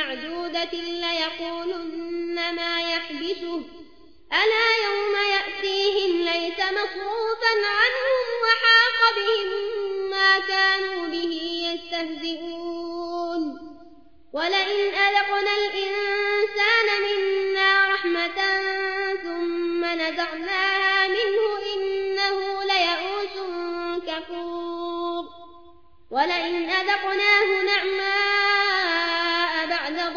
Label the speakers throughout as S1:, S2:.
S1: معدودة ليقولن ما يحبسه. ألا يوم يأتيهم ليس مصروفا عنهم وحاق بهم ما كانوا به يستهزئون. ولئن أذقنا الإنسان منا رحمة ثم نزعناها منه إنه ليئوس كفور. ولئن أذقناه نعماء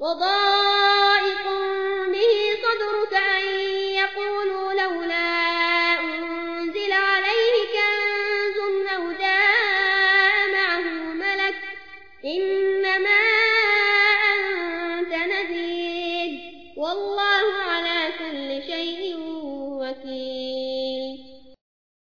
S1: وضائق